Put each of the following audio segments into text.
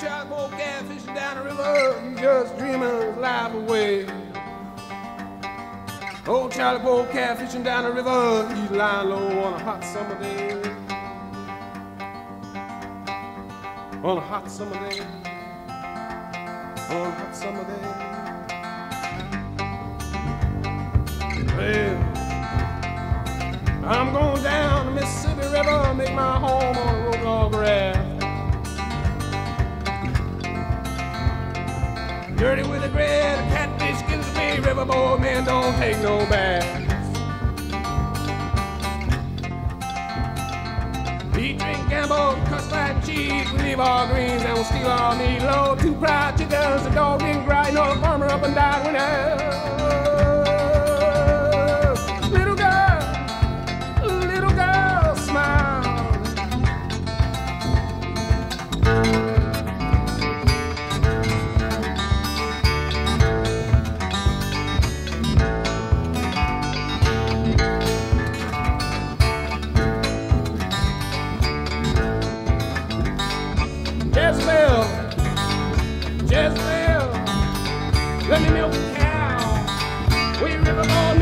Charlie Boy catfishing down the river, just dreaming his life away. Old Charlie Boy catfishing down the river, he's lying low on a hot summer day. On a hot summer day. On a hot summer day. Well, I'm going down the Mississippi River, make my home Dirty with a grin, a catfish gives away, riverboat man don't take no baths. Eat, drink, gamble, cuss like cheese, we leave our greens and we'll steal our meat. Load two fried chickens, a dog didn't cry, no farmer up and down when I. let me milk a cow. We riverboat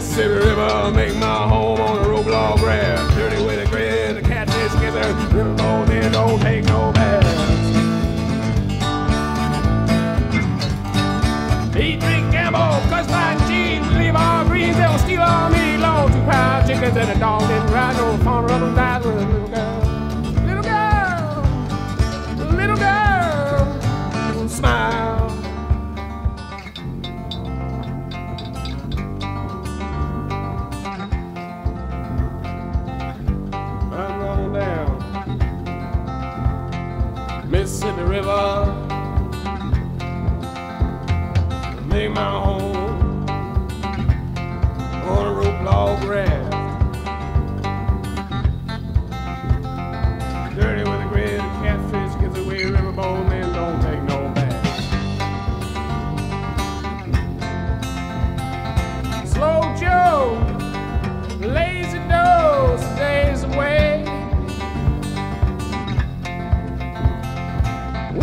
Mississippi River, make my home on a roadlog raft. Dirty with a grin, a catfish giver, riverboat men don't take no baths. Eat, drink, gamble, cuss like cheese, leave our greens, they'll steal our meat, long two proud chickens and a dog didn't ride no Mississippi River. Make my home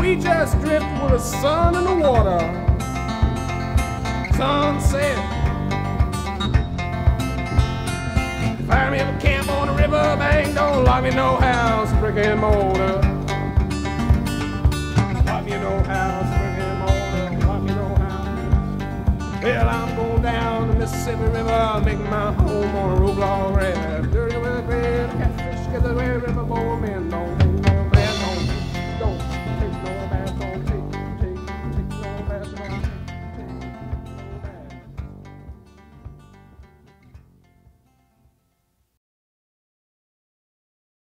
We just drift with the sun and the water. Sunset. Fire me up a camp on the river bank. Don't lock me no house, brick and mortar. Lock me no house, brick and mortar. Lock me no house. Well, I'm going down the Mississippi River, make my home on a roadlog raft. Dirty with a red catfish, get the red river boy men don't